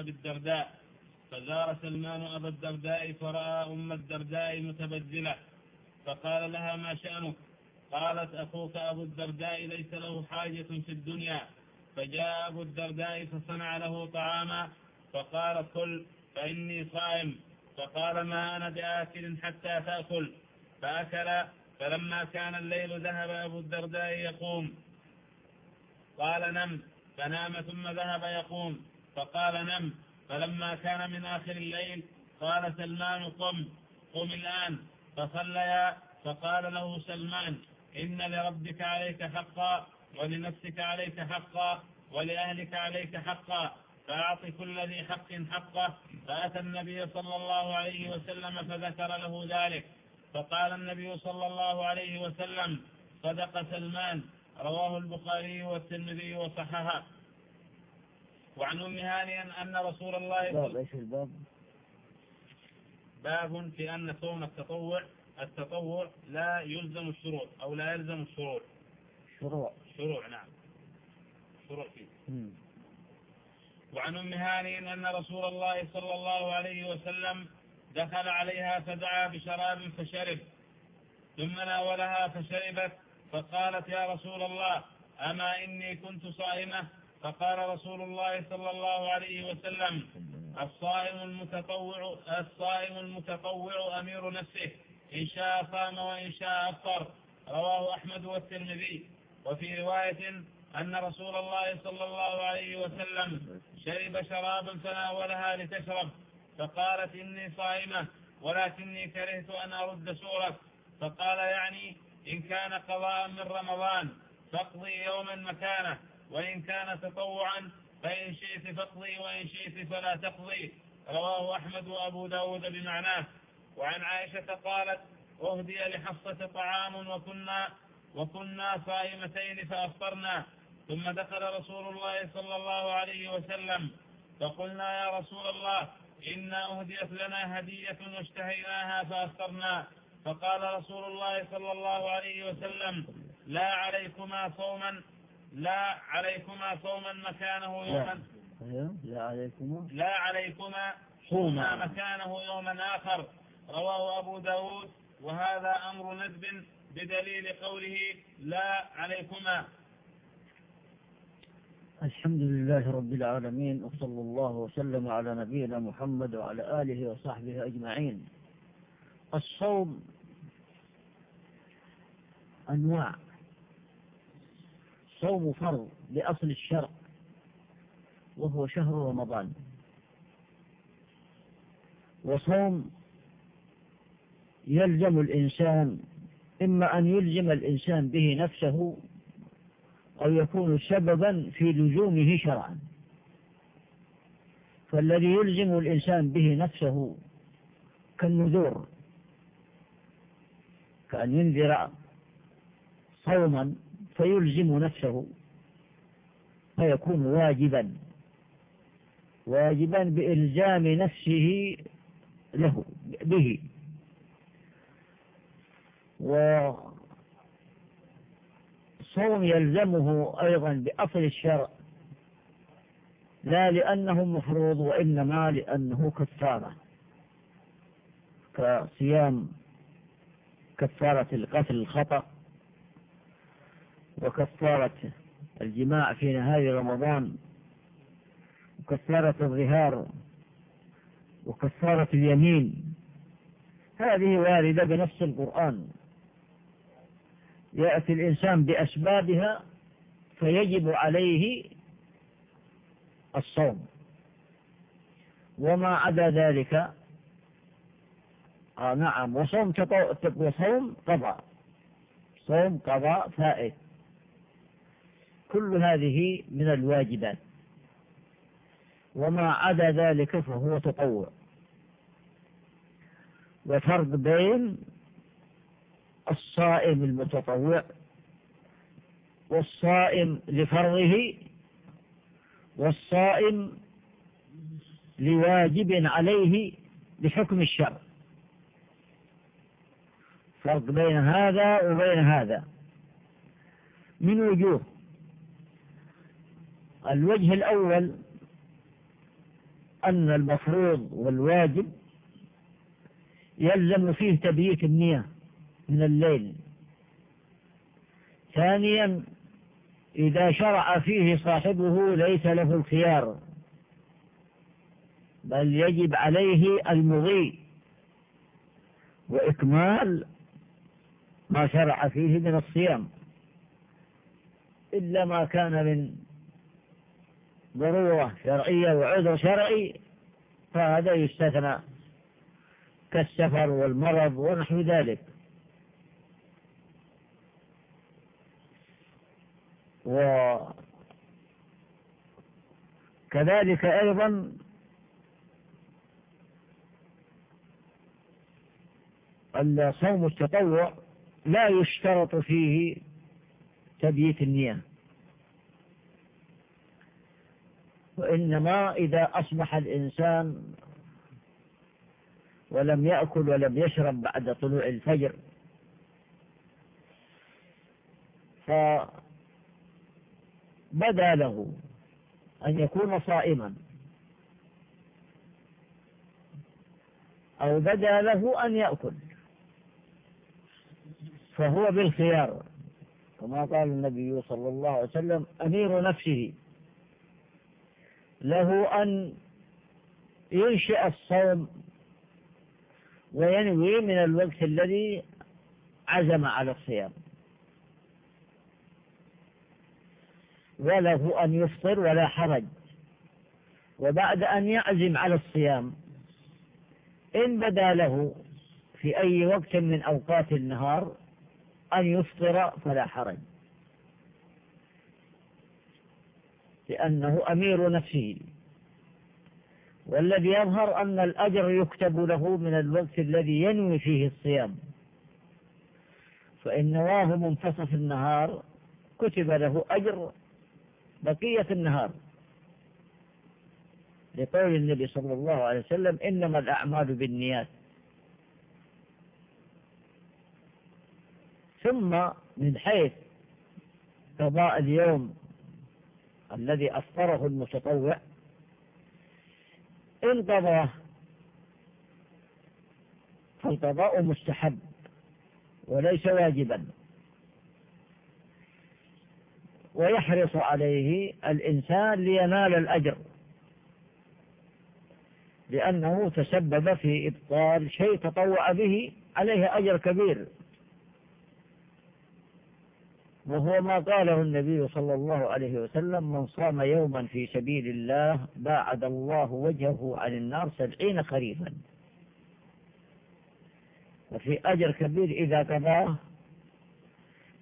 أبي الدرداء فزار سلمان أبا الدرداء فرأى أم الدرداء متبذلة. فقال لها ما شأنك؟ قالت أخوك أبو الدرداء ليس له حاجة في الدنيا. فجاء أبو الدرداء فصنع له طعاما. فقال كل فإني صائم. فقال ما أنا بآكل حتى تأكل. فأكل فلما كان الليل ذهب أبو الدرداء يقوم. قال نم فنام ثم ذهب يقوم. فقال نم فلما كان من آخر الليل قال سلمان قم قم الآن. فصليا فقال له سلمان إن لربك عليك حقا ولنفسك عليك حقا ولأهلك عليك حقا فأعط كل ذي حق حقه. فأتى النبي صلى الله عليه وسلم فذكر له ذلك. فقال النبي صلى الله عليه وسلم صدق سلمان رواه البخاري والترمذي وصححه. وعن أم هانئ أن رسول الله باب إيش الباب؟ باب في أن صوم التطوع التطوع لا يلزم الشروط أو لا يلزم الشروط شروع. شروع نعم. شروع فيه. وعن أم هانئ أن رسول الله صلى الله عليه وسلم دخل عليها فدعا بشراب فشرب. ثم ناولها فشربت فقالت يا رسول الله أما إني كنت صائمة؟ فقال رسول الله صلى الله عليه وسلم الصائم المتطوع الصائم المتطوع أمير نفسه إن شاء صام وإن شاء أفطر. رواه أحمد والترمذي. وفي رواية أن رسول الله صلى الله عليه وسلم شرب شرابا فناولها لتشرب. فقالت إني صائمة ولكني كرهت أن أرد سورك فقال يعني إن كان قضاء من رمضان فاقضي يوما مكانه. وإن كان تطوعا فإن شئت فاقضي وإن شئت فلا تقضي. رواه أحمد وأبو داود بمعناه. وعن عائشة قالت أهدي لحفصة طعام وكنا وكنا صائمتين فأفطرنا. ثم دخل رسول الله صلى الله عليه وسلم. فقلنا يا رسول الله إنا أهديت لنا هدية واشتهيناها فأفطرنا. فقال رسول الله صلى الله عليه وسلم لا عليكما صوما لا عليكما صوما مكانه يوما. لا عليكما. لا عليكما صوما مكانه يوما آخر. رواه أبو داود. وهذا أمر ندب بدليل قوله لا عليكما. الحمد لله رب العالمين وصلى الله وسلم على نبينا محمد وعلى آله وصحبه أجمعين. الصوم أنواع. صوم فرض لأصل الشرع وهو شهر رمضان. وصوم يلزم الإنسان إما أن يلزم الإنسان به نفسه أو يكون سببا في لزومه شرعا. فالذي يلزم الإنسان به نفسه كالنذور كأن ينذر صوما فيلزم نفسه فيكون واجبا واجبا بإلزام نفسه له به. وصوم يلزمه أيضا بأصل الشرع لا لأنه مفروض وإنما لأنه كفارة كصيام كفارة القتل الخطأ. وكفارة الجماع في نهاية رمضان وكفارة الظهار وكفارة اليمين. هذه واردة بنفس القرآن. يأتي الإنسان بأسبابها فيجب عليه الصوم. وما عدا ذلك آه نعم وصوم وصوم قضاء. صوم قضاء فائت. كل هذه من الواجبات. وما عدا ذلك فهو تطوع. وفرق بين الصائم المتطوع والصائم لفرضه والصائم لواجب عليه بحكم الشرع. فرق بين هذا وبين هذا. من وجوه؟ الوجه الأول أن المفروض والواجب يلزم فيه تبييت النية من الليل. ثانيا إذا شرع فيه صاحبه ليس له الخيار بل يجب عليه المضي. وإكمال ما شرع فيه من الصيام إلا ما كان من ضرورة شرعية وعذر شرعي فهذا يستثنى كالسفر والمرض ونحو ذلك. وكذلك أيضا الصوم التطوع لا يشترط فيه تبييت النية. وإنما إذا أصبح الإنسان ولم يأكل ولم يشرب بعد طلوع الفجر فبدأ له أن يكون صائما. أو بدأ له أن يأكل فهو بالخيار كما قال النبي صلى الله عليه وسلم أمير نفسه. له أن ينشئ الصوم وينوي من الوقت الذي عزم على الصيام. وله أن يفطر ولا حرج. وبعد أن يعزم على الصيام إن بدا له في أي وقت من أوقات النهار أن يفطر فلا حرج. لأنه أمير نفسه والذي يظهر أن الأجر يكتب له من الوقت الذي ينوي فيه الصيام. فإن نواه منتصف النهار كتب له أجر بقية النهار. لقول النبي صلى الله عليه وسلم إنما الأعمال بالنيات. ثم من حيث قضاء اليوم الذي أفطره المتطوع. إن قضاه فالقضاء مستحب وليس واجبا. ويحرص عليه الإنسان لينال الأجر. لأنه تسبب في إبطال شيء تطوع به عليه أجر كبير. وهو ما قاله النبي صلى الله عليه وسلم من صام يوما في سبيل الله باعد الله وجهه عن النار سبعين خريفا. وفي أجر كبير إذا قضاه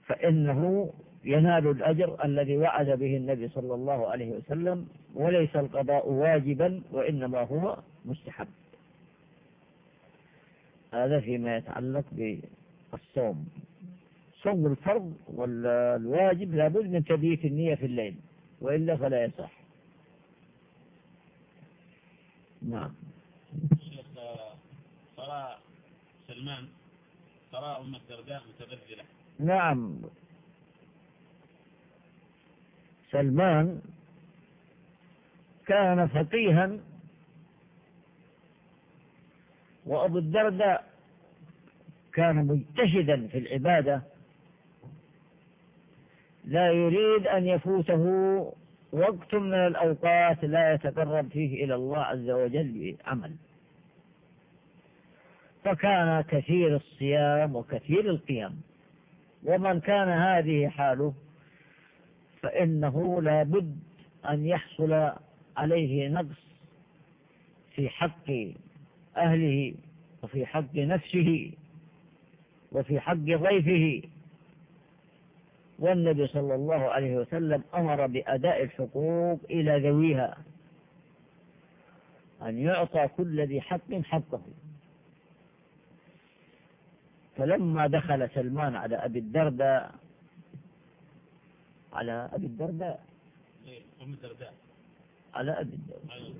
فإنه ينال الأجر الذي وعد به النبي صلى الله عليه وسلم وليس القضاء واجبا وإنما هو مستحب. هذا فيما يتعلق بالصوم. صوم الفرض والواجب لابد من تبييت النية في الليل وإلا فلا يصح. نعم. شيخ ترى سلمان ترى أم الدرداء متبذلة. نعم. سلمان كان فقيها وأبو الدرداء كان مجتهدا في العبادة لا يريد أن يفوته وقت من الأوقات لا يتقرب فيه إلى الله عز وجل بعمل. فكان كثير الصيام وكثير القيام. ومن كان هذه حاله فإنه لا بد أن يحصل عليه نقص في حق أهله وفي حق نفسه وفي حق ضيفه. والنبي صلى الله عليه وسلم أمر بأداء الحقوق إلى ذويها. أن يعطى كل ذي حق حقه. فلما دخل سلمان على أبي الدرداء على أبي الدرداء. إيه، أم الدرداء. على أبي الدرداء. أيوة.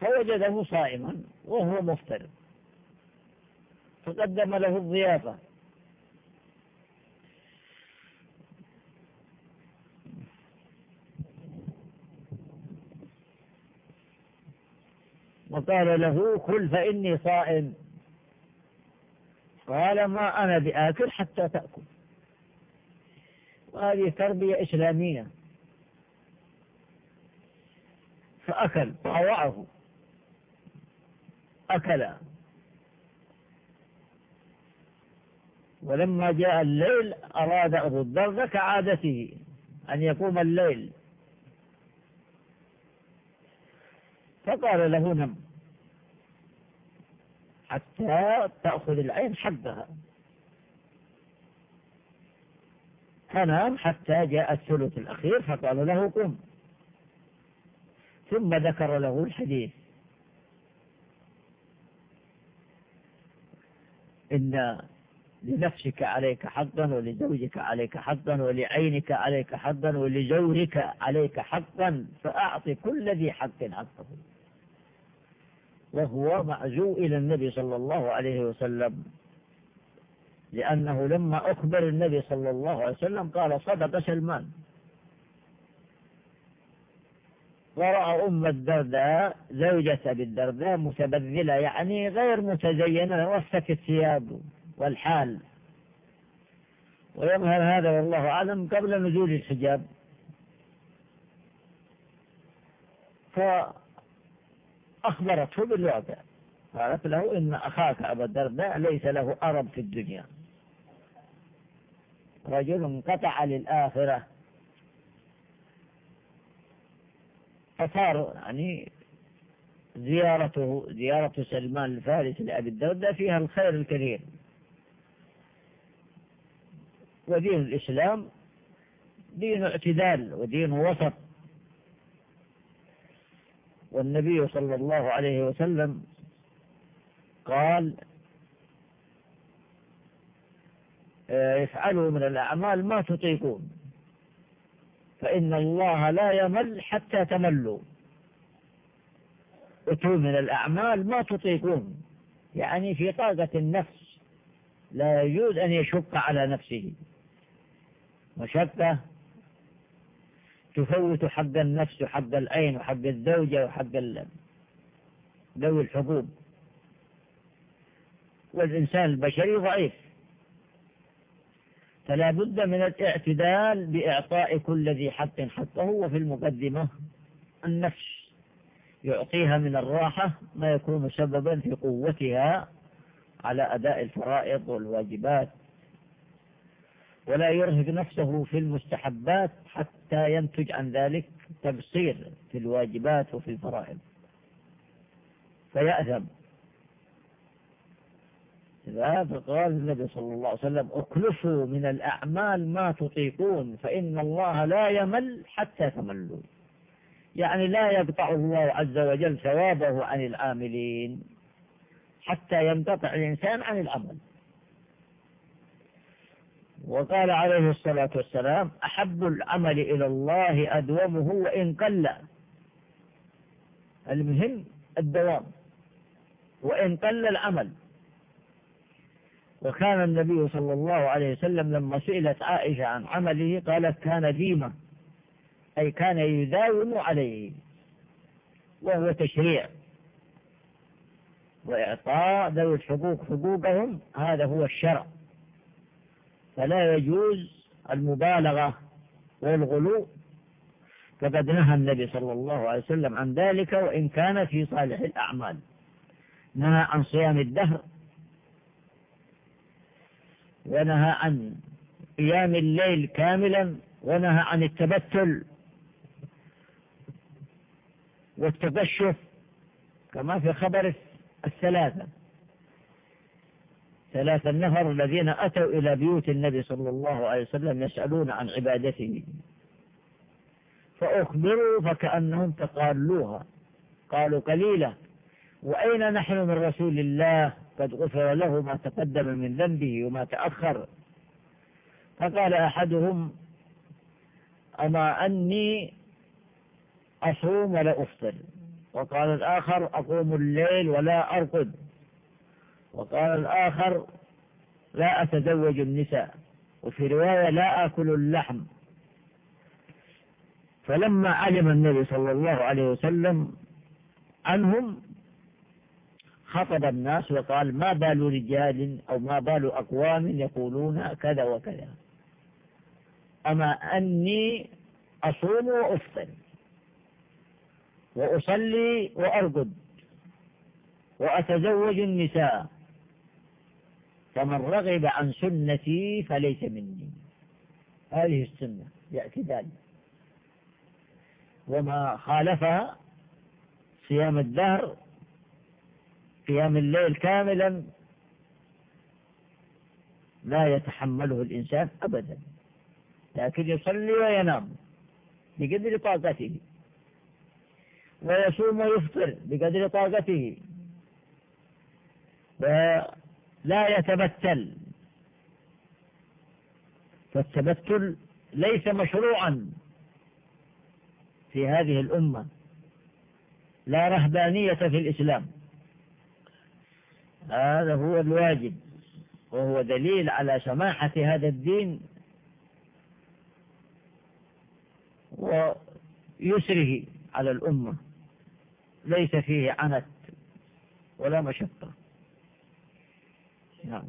فوجده صائما وهو مفترض. فقدم له الضيافة. وقال له كل فإني صائم. قال ما أنا بآكل حتى تأكل. وهذه تربية إسلامية. فأكل طوعه. أكل. ولما جاء الليل أراد أبو الدردة كعادته أن يقوم الليل. فقال له نم. حتى تأخذ العين حقها. فنام حتى جاء الثلث الأخير فقال له قم. ثم ذكر له الحديث. إن لنفسك عليك حقا ولزوجك عليك حقا ولعينك عليك حقا ولزورك عليك حقا فأعط كل ذي حق حقه وهو معزو إلى النبي صلى الله عليه وسلم. لأنه لما أخبر النبي صلى الله عليه وسلم قال صدق سلمان. ورأى أم الدرداء زوجة أبي الدرداء متبذلة يعني غير متزينة وسك الثياب والحال. ويظهر هذا والله أعلم قبل نزول الحجاب. فأخبرته بالواقع. قالت له إن أخاك أبا الدرداء ليس له أرب في الدنيا. رجل انقطع للآخرة. فصار يعني زيارته زيارة سلمان الفارس لأبي الدرداء فيها الخير الكثير. ودين الإسلام دين اعتدال ودين وسط. والنبي صلى الله عليه وسلم قال افعلوا من الأعمال ما تطيقون فإن الله لا يمل حتى تملوا. اتوا من الأعمال ما تطيقون يعني في طاقة النفس لا يجوز أن يشق على نفسه. مشقة تفوت حق النفس وحق العين وحق الزوجة وحق ذوي الحقوق والإنسان البشري ضعيف. فلا بد من الاعتدال بإعطاء كل ذي حق حقه وفي المقدمة النفس. يعطيها من الراحة ما يكون سببا في قوتها على أداء الفرائض والواجبات. ولا يرهق نفسه في المستحبات حتى ينتج عن ذلك تبصير في الواجبات وفي الفرائض. فيأثم. لهذا قال النبي صلى الله عليه وسلم اكلفوا من الأعمال ما تطيقون فإن الله لا يمل حتى تملوا. يعني لا يقطع الله عز وجل ثوابه عن العاملين حتى ينقطع الإنسان عن العمل. وقال عليه الصلاة والسلام أحب العمل إلى الله أدومه وإن قل. المهم الدوام وإن قل العمل وكان النبي صلى الله عليه وسلم لما سئلت عائشة عن عمله قالت كان ديما أي كان يداوم عليه وهو تشريع وإعطاء ذوي الحقوق حقوقهم هذا هو الشرع. فلا يجوز المبالغة والغلو فقد نهى النبي صلى الله عليه وسلم عن ذلك وإن كان في صالح الأعمال. نهى عن صيام الدهر ونهى عن قيام الليل كاملا ونهى عن التبتل والتبشف كما في خبر الثلاثة. ثلاثة النفر الذين أتوا إلى بيوت النبي صلى الله عليه وسلم يسألون عن عبادته. فأخبروا فكأنهم تقالوها. قالوا قليلة وأين نحن من رسول الله؟ قد غفر له ما تقدم من ذنبه وما تأخر. فقال أحدهم أما أني أصوم ولا أفطر. وقال الآخر أقوم الليل ولا أرقد. وقال الآخر لا أتزوج النساء وفي رواية لا آكل اللحم. فلما علم النبي صلى الله عليه وسلم عنهم خطب الناس وقال ما بال رجال أو ما بال أقوام يقولون كذا وكذا. أما أني أصوم وأفطر وأصلي وأرقد وأتزوج النساء. فمن رغب عن سنتي فليس مني. هذه السنة يأتي ذلك. وما خالفها صيام الدهر قيام الليل كاملا لا يتحمله الإنسان أبدا. لكن يصلي وينام بقدر طاقته. ويصوم ويفطر بقدر طاقته. ولا يتبتل. فالتبتل ليس مشروعا في هذه الأمة. لا رهبانية في الإسلام. هذا هو الواجب وهو دليل على سماحة هذا الدين ويسره على الأمة. ليس فيه عنت ولا مشقة. نعم.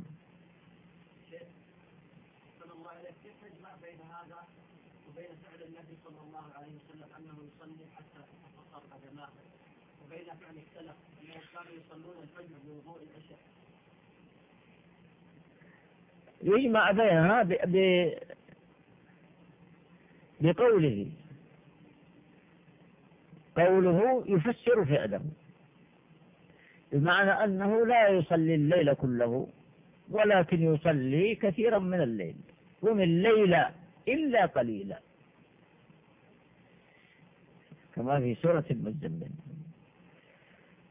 وبين فعل النبي صلى الله عليه وسلم أنه يصلي حتى تتفطر قدماه وبين فعل السلف انهم كانوا يصلون الفجر بوضوء العشاء؟ يجمع بينها ب... ب... بقوله. قوله يفسر فعله. بمعنى أنه لا يصلي الليل كله. ولكن يصلي كثيرا من الليل قم الليل إلا قليلا. كما في سورة المزمل.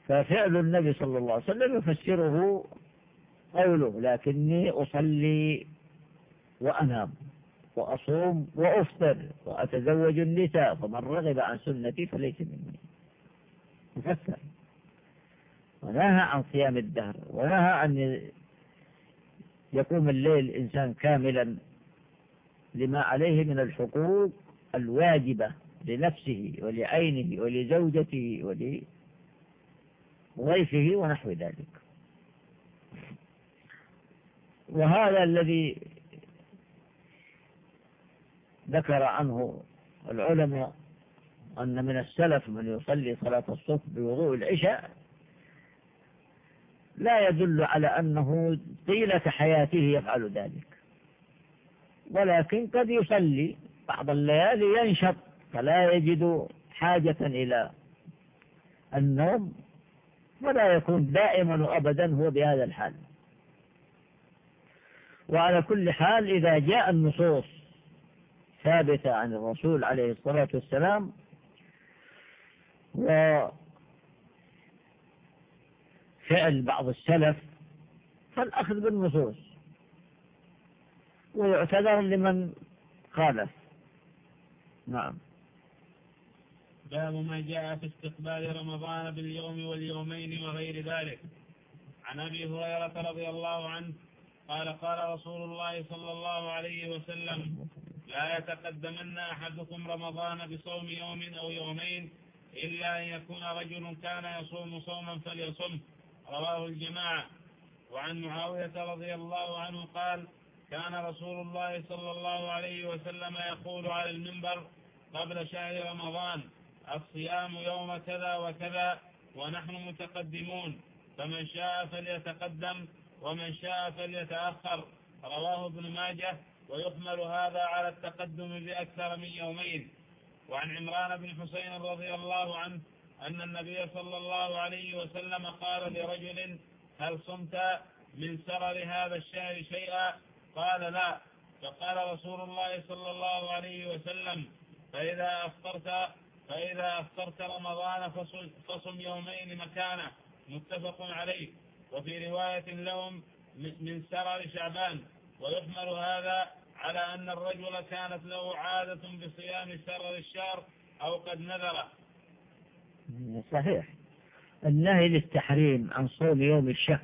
ففعل النبي صلى الله عليه وسلم يفسره قوله لكني أصلي وأنام وأصوم وأفطر وأتزوج النساء فمن رغب عن سنتي فليس مني. مفسر. ونهى عن صيام الدهر ونهى عن يقوم الليل إنسان كاملا لما عليه من الحقوق الواجبة لنفسه ولعينه ولزوجته ولضيفه ونحو ذلك. وهذا الذي ذكر عنه العلماء أن من السلف من يصلي صلاة الصبح بوضوء العشاء لا يدل على أنه طيلة حياته يفعل ذلك. ولكن قد يصلي بعض الليالي ينشط فلا يجد حاجة إلى النوم ولا يكون دائما وأبدا هو بهذا الحال. وعلى كل حال إذا جاء النصوص ثابتة عن الرسول عليه الصلاة والسلام وفعل بعض السلف فالأخذ بالنصوص ويعتذر لمن خالف. نعم. باب ما جاء في استقبال رمضان باليوم واليومين وغير ذلك. عن أبي هريرة رضي الله عنه قال قال رسول الله صلى الله عليه وسلم لا يتقدمن أحدكم رمضان بصوم يوم أو يومين إلا أن يكون رجل كان يصوم صوما فليصم رواه الجماعه وعن معاوية رضي الله عنه قال كان رسول الله صلى الله عليه وسلم يقول على المنبر قبل شهر رمضان الصيام يوم كذا وكذا ونحن متقدمون. فمن شاء فليتقدم ومن شاء فليتأخر. رواه ابن ماجه ويحمل هذا على التقدم بأكثر من يومين. وعن عمران بن حسين رضي الله عنه أن النبي صلى الله عليه وسلم قال لرجل هل صمت من سرر هذا الشهر شيئا؟ قال لا. فقال رسول الله صلى الله عليه وسلم فإذا أفطرت فإذا أفطرت رمضان فصم يومين مكانه. متفق عليه. وفي رواية لهم من سرر شعبان. ويحمل هذا على أن الرجل كانت له عادة بصيام سرر الشهر أو قد نذره. صحيح. النهي للتحريم عن صوم يوم الشك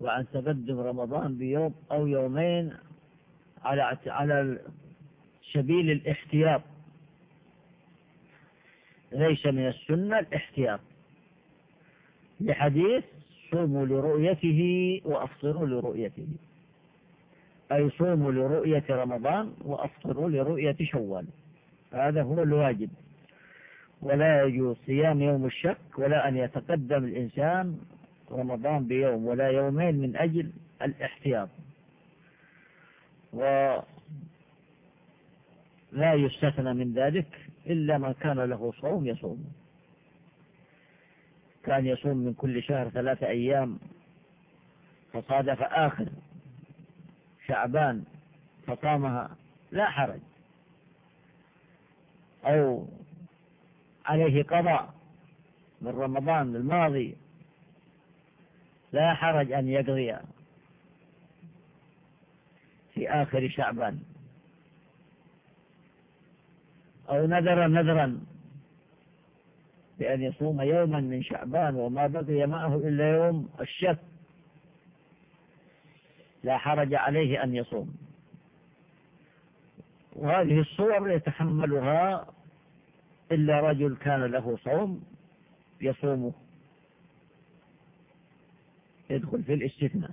وعن تقدم رمضان بيوم أو يومين على على سبيل الاحتياط. ليس من السنة الاحتياط. لحديث صوموا لرؤيته وأفطروا لرؤيته. أي صوموا لرؤية رمضان وأفطروا لرؤية شوال. هذا هو الواجب. ولا يجوز صيام يوم الشك ولا أن يتقدم الإنسان رمضان بيوم ولا يومين من أجل الاحتياط. ولا يستثنى من ذلك إلا من كان له صوم يصوم. كان يصوم من كل شهر ثلاثة أيام فصادف آخر شعبان فصامها لا حرج. أو عليه قضاء من رمضان الماضي لا حرج أن يقضي في آخر شعبان. أو نذر نذرا بأن يصوم يوما من شعبان وما بقي معه إلا يوم الشك. لا حرج عليه أن يصوم. وهذه الصور يتحملها إلا رجل كان له صوم يصومه يدخل في الاستثناء.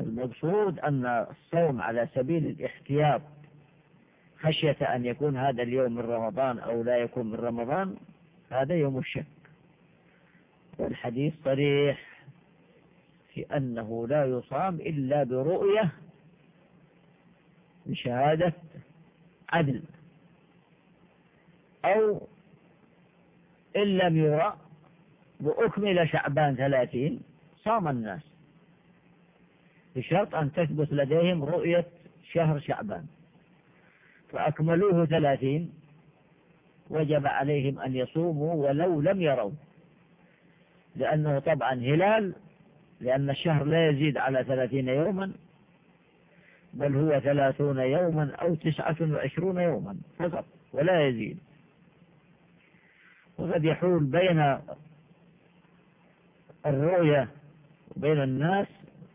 المقصود أن الصوم على سبيل الاحتياط خشية أن يكون هذا اليوم من رمضان أو لا يكون من رمضان هذا يوم الشك. والحديث صريح في أنه لا يصام إلا برؤية بشهادة عدل. أو إن لم يرى وأكمل شعبان ثلاثين صام الناس. بشرط أن تثبت لديهم رؤية شهر شعبان. فأكملوه ثلاثين وجب عليهم أن يصوموا ولو لم يروا. لأنه طبعا هلال لأن الشهر لا يزيد على ثلاثين يوما. بل هو ثلاثون يوما أو تسعة وعشرون يوما فقط ولا يزيد. وقد يحول بين الرؤية وبين الناس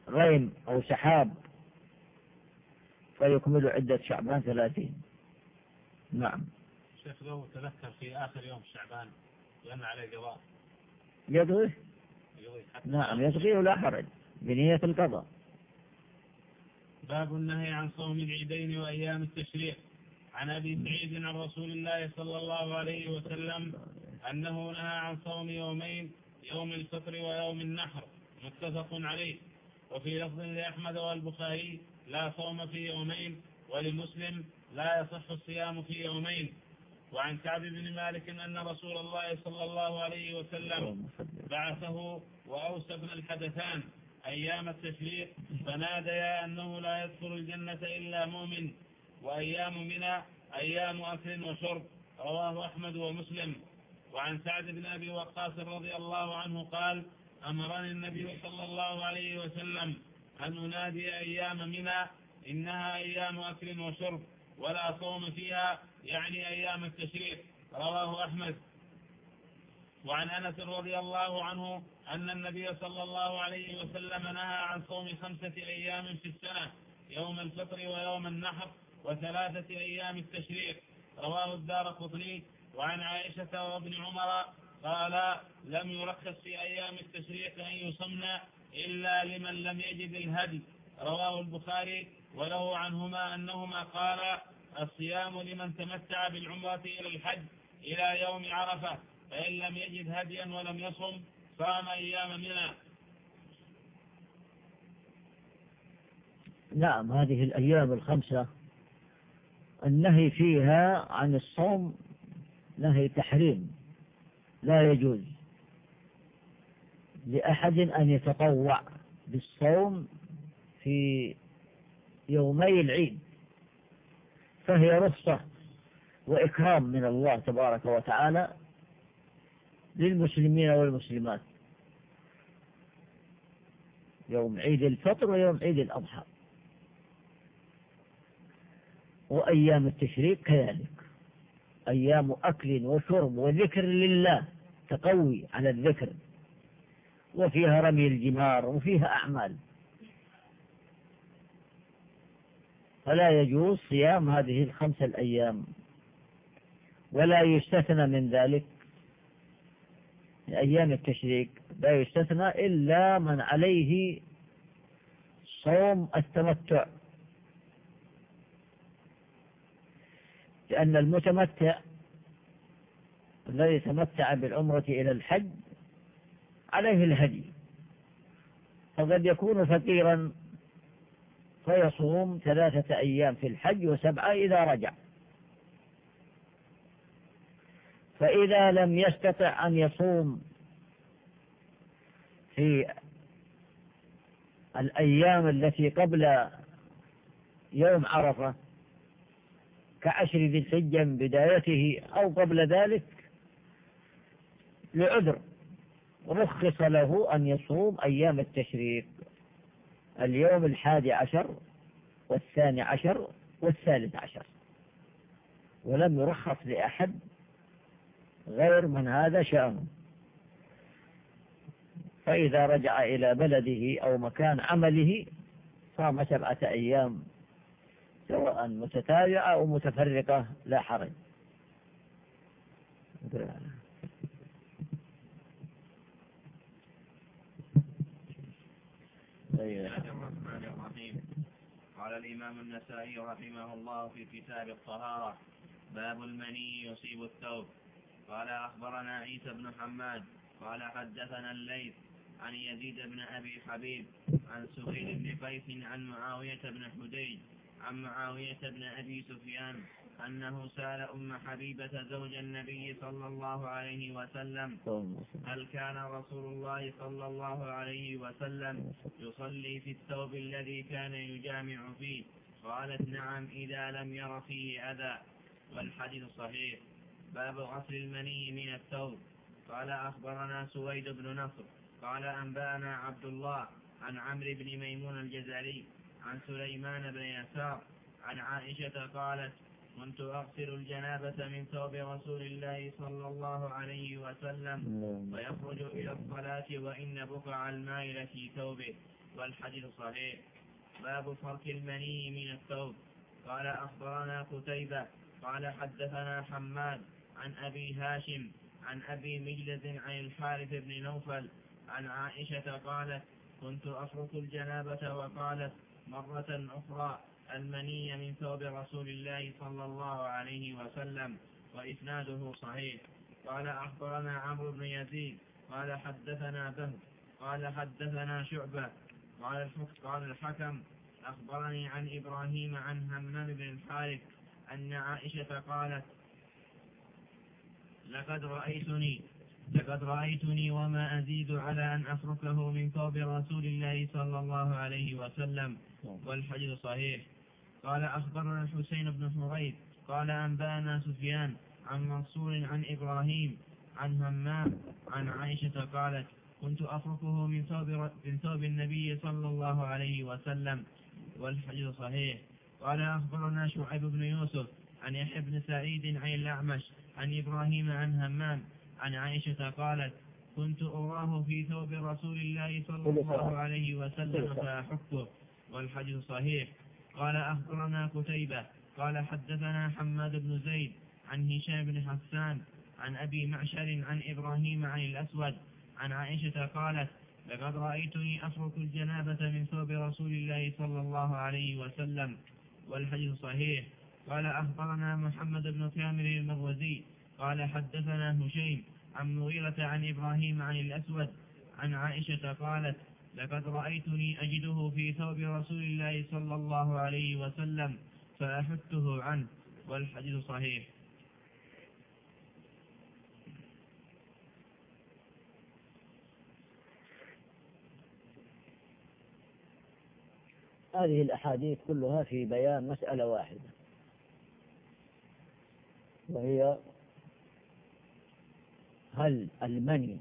غيم أو سحاب فيكمل عدة شعبان ثلاثين. نعم. شيخ لو تذكر في آخر يوم شعبان لأن عليه قضاء يقضي نعم يقضي ولا حرج بنية القضاء. باب النهي عن صوم العيدين وأيام التشريق. عن أبي سعيد عن رسول الله صلى الله عليه وسلم أنه نهى عن صوم يومين يوم الفطر ويوم النحر متفق عليه. وفي لفظ لأحمد والبخاري لا صوم في يومين ولمسلم لا يصح الصيام في يومين. وعن كعب بن مالك أن رسول الله صلى الله عليه وسلم بعثه وأوسى بن الحدثان أيام التشريق فناديا أنه لا يدخل الجنة إلا مؤمن. وأيام منى أيام أكل وشرب. رواه أحمد ومسلم. وعن سعد بن أبي وقاص رضي الله عنه قال أمرني النبي صلى الله عليه وسلم أن أنادي أيام منى إنها أيام أكل وشرب ولا صوم فيها يعني أيام التشريق. رواه أحمد. وعن أنس رضي الله عنه أن النبي صلى الله عليه وسلم نهى عن صوم خمسة أيام في السنة يوم الفطر ويوم النحر وثلاثة أيام التشريق. رواه الدار قطني. وعن عائشة وابن عمر قال لم يرخص في أيام التشريق أن يصمنا إلا لمن لم يجد الهدي. رواه البخاري. وله عنهما أنهما قال الصيام لمن تمتع بالعمرة إلى الحج إلى يوم عرفة فإن لم يجد هديا ولم يصم صام أيام منى. نعم هذه الأيام الخمسة. النهي فيها عن الصوم نهي تحريم. لا يجوز لأحد أن يتطوع بالصوم في يومي العيد. فهي رخصة وإكرام من الله تبارك وتعالى. للمسلمين والمسلمات. يوم عيد الفطر ويوم عيد الأضحى. وأيام التشريق كذلك. أيام أكل وشرب وذكر لله. تقوي على الذكر. وفيها رمي الجمار وفيها أعمال. فلا يجوز صيام هذه الخمسة الأيام. ولا يستثنى من ذلك أيام التشريك لا يستثنى إلا من عليه صوم التمتع. لأن المتمتع الذي تمتع بالعمرة إلى الحج عليه الهدي. فقد يكون فقيرا فيصوم ثلاثة أيام في الحج وسبعة إذا رجع. فإذا لم يستطع أن يصوم في الأيام التي قبل يوم عرفة كعشر ذي الحجة من بدايته أو قبل ذلك لعذر رخص له أن يصوم أيام التشريق اليوم الحادي عشر والثاني عشر والثالث عشر ولم يرخص لأحد غير من هذا شأنه. فإذا رجع إلى بلده أو مكان عمله صام سبعة أيام سواء متتابعة أو متفرقة لا حرج. قال الإمام النسائي رحمه الله في كتاب الطهارة باب المني يصيب الثوب. قال أخبرنا عيسى بن حماد قال حدثنا الليث عن يزيد بن أبي حبيب عن سهيل بن قيس عن معاوية بن حديج عن معاوية بن أبي سفيان أنه سأل أم حبيبة زوج النبي صلى الله عليه وسلم هل كان رسول الله صلى الله عليه وسلم يصلي في الثوب الذي كان يجامع فيه؟ قالت نعم إذا لم ير فيه أذى والحديث صحيح. باب غسل المني من الثوب. قال أخبرنا سويد بن نصر. قال أنبأنا عبد الله عن عمرو بن ميمون الجزري عن سليمان بن يسار عن عائشة قالت كنت أغسل الجنابة من ثوب رسول الله صلى الله عليه وسلم ويخرج إلى الصلاة وإن بقع الماء لفي ثوبه. والحديث صحيح. باب فرك المني من الثوب. قال أخبرنا قتيبة. قال حدثنا حماد عن أبي هاشم عن أبي مجلد عن الحارث بن نوفل عن عائشة قالت كنت أفرك الجنابة وقالت مرة أخرى المني من ثوب رسول الله صلى الله عليه وسلم وإسناده صحيح. قال أخبرنا عمرو بن يزيد قال حدثنا بهر قال حدثنا شعبة. قال قال الحكم أخبرني عن إبراهيم عن همام بن الحارث أن عائشة قالت لقد رأيتني لقد رأيتني وما أزيد على أن أفركه من ثوب رسول الله صلى الله عليه وسلم. والحديث صحيح. قال أخبرنا الحسين بن حريث قال أنبأنا سفيان عن منصور عن إبراهيم عن همام عن عائشة قالت كنت أفركه من ثوب, من ثوب النبي صلى الله عليه وسلم. والحديث صحيح. قال أخبرنا شعيب بن يوسف عن يحيى بن سعيد عن الأعمش عن إبراهيم عن همام عن عائشة قالت كنت أراه في ثوب رسول الله صلى الله عليه وسلم فأحكه والحديث صحيح. قال أخبرنا قتيبة. قال حدثنا حماد بن زيد عن هشام بن حسان عن أبي معشر عن إبراهيم عن الأسود عن عائشة قالت لقد رأيتني أفرك الجنابة من ثوب رسول الله صلى الله عليه وسلم. والحديث صحيح. قال أخبرنا محمد بن كامل المغوزي قال حدثنا هشيم عن مغيرة عن إبراهيم عن الأسود عن عائشة قالت لقد رأيتني أجده في ثوب رسول الله صلى الله عليه وسلم فأحته عنه والحديث صحيح. هذه الأحاديث كلها في بيان مسألة واحدة. وهي هل المني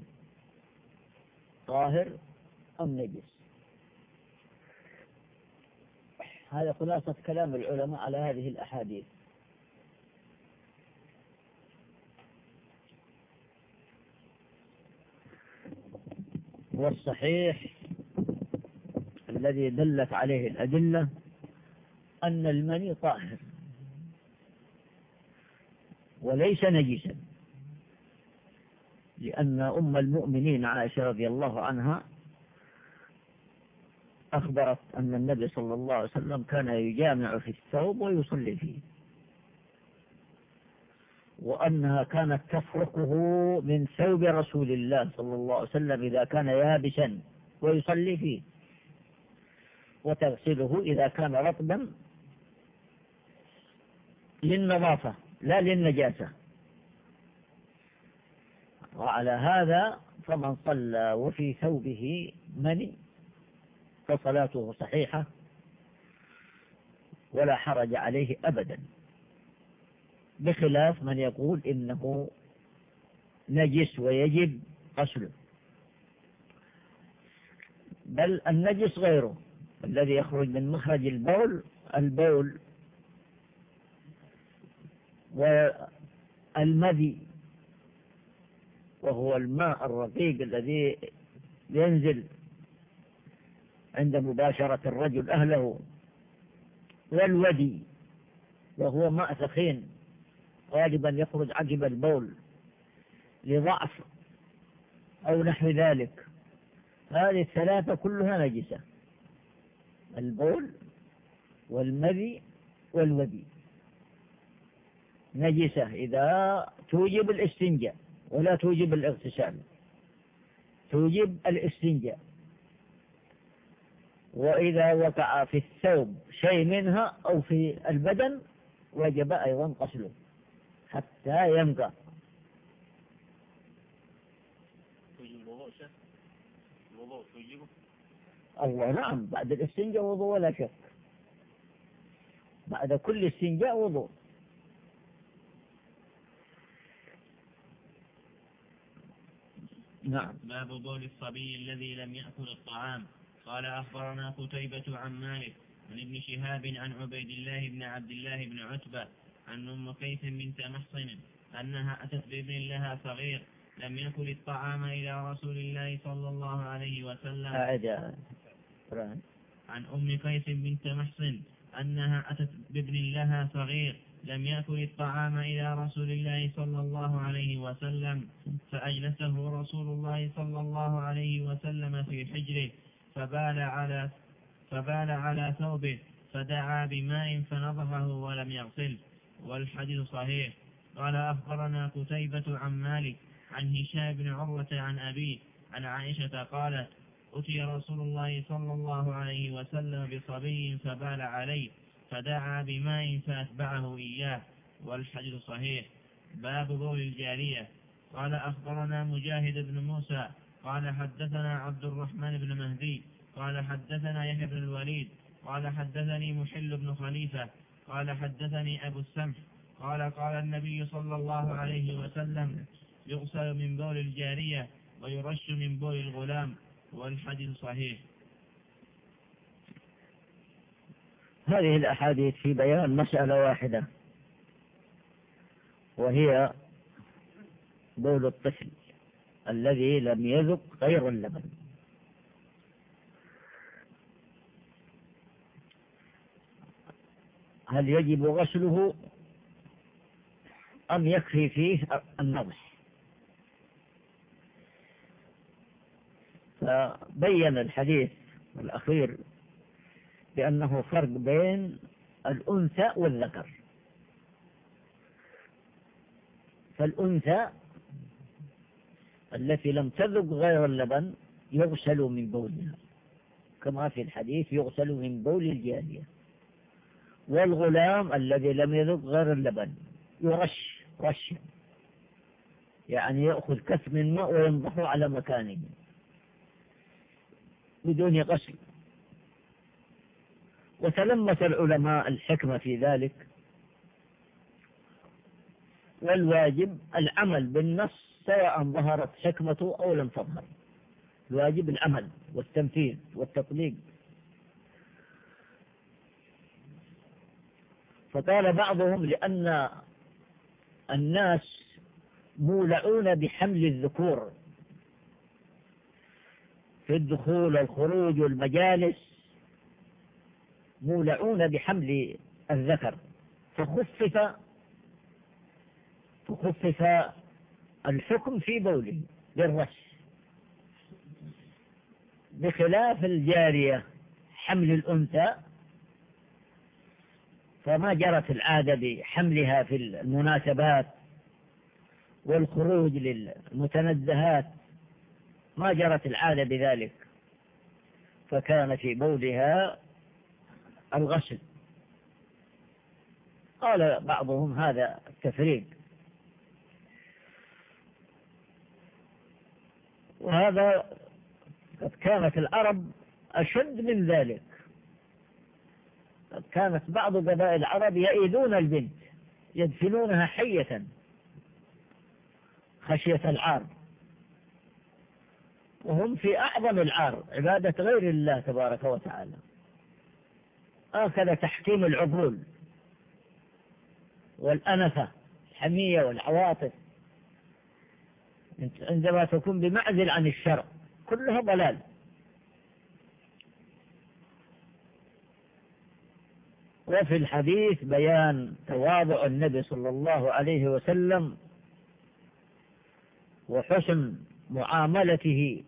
طاهر أم نجس؟ هذا خلاصة كلام العلماء على هذه الأحاديث. والصحيح الذي دلت عليه الأدلة أن المني طاهر. وليس نجسا. لأن أم المؤمنين عائشة رضي الله عنها أخبرت أن النبي صلى الله عليه وسلم كان يجامع في الثوب ويصلي فيه وأنها كانت تفرقه من ثوب رسول الله صلى الله عليه وسلم إذا كان يابسا ويصلي فيه وتغسله إذا كان رطبا للنظافة. لا للنجاسة. وعلى هذا فمن صلى وفي ثوبه مني فصلاته صحيحة ولا حرج عليه أبدا. بخلاف من يقول إنه نجس ويجب غسله. بل النجس غيره. الذي يخرج من مخرج البول البول والمذي وهو الماء الرقيق الذي ينزل عند مباشرة الرجل أهله والودي وهو ماء ثخين غالبا يخرج عقب البول لضعف أو نحو ذلك. هذه الثلاثة كلها نجسة البول والمذي والودي. نجسة إذا توجب الاستنجاء ولا توجب الاغتسال. توجب الاستنجاء. وإذا وقع في الثوب شيء منها أو في البدن وجب أيضا غسله حتى ينقى الله نعم بعد الاستنجاء وضوء ولا شك. بعد كل استنجاء وضوء. نعم. باب بول الصبي الذي لم يأكل الطعام. قال أخبرنا قتيبة عن مالك عن ابن شهاب عن عبيد الله بن عبد الله بن عتبة عن أم كيس بنت محصن أنها أتت بابن لها صغير لم يأكل الطعام إلى رسول الله صلى الله عليه وسلم. عن أم قيس بنت محصن أنها أتت بابن لها صغير لم يأكل الطعام إلى رسول الله صلى الله عليه وسلم فأجلسه رسول الله صلى الله عليه وسلم في حجره فبال على فبال على ثوبه فدعا بماء فنظفه ولم يغسل. والحديث صحيح. قال أخبرنا كتيبة عن مالك عن هشام بن عروة عن أبيه عن عائشة قالت أتي رسول الله صلى الله عليه وسلم بصبي فبال عليه فدعا بماء فأتبعه إياه والحديث صحيح. باب بول الجارية. قال أخبرنا مجاهد بن موسى قال حدثنا عبد الرحمن بن مهدي قال حدثنا يحيى بن الوليد قال حدثني محل بن خليفة قال حدثني أبو السمح قال قال النبي صلى الله عليه وسلم يغسل من بول الجارية ويرش من بول الغلام والحديث صحيح. هذه الأحاديث في بيان مسألة واحدة وهي بول الطفل الذي لم يذق غير اللبن. هل يجب غسله؟ أم يكفي فيه النضح؟ فبين الحديث الأخير بأنه فرق بين الأنثى والذكر. فالأنثى التي لم تذق غير اللبن يغسل من بولها. كما في الحديث يغسل من بول الجارية. والغلام الذي لم يذق غير اللبن يرش رش يعني يأخذ كف من ماء وينضحه على مكانه. بدون غسل. وتلمس العلماء الحكمة في ذلك. والواجب العمل بالنص سواء ظهرت حكمته أو لم تظهر. الواجب العمل والتنفيذ والتطبيق. فقال بعضهم لأن الناس مولعون بحمل الذكور في الدخول والخروج والمجالس. مولعون بحمل الذكر فخفف فخفف الحكم في بوله بالرش بخلاف الجارية حمل الأنثى فما جرت العادة بحملها في المناسبات والخروج للمتنزهات ما جرت العادة بذلك. فكان في بولها الغسل. قال بعضهم هذا التفريق وهذا قد كانت العرب أشد من ذلك. قد كانت بعض قبائل العرب يئيدون البنت يدفنونها حية خشية العار. وهم في أعظم العار عبادة غير الله تبارك وتعالى. هكذا تحكيم العقول والأنفة الحمية والعواطف. عندما تكون بمعزل عن الشرع كلها ضلال. وفي الحديث بيان تواضع النبي صلى الله عليه وسلم وحسن معاملته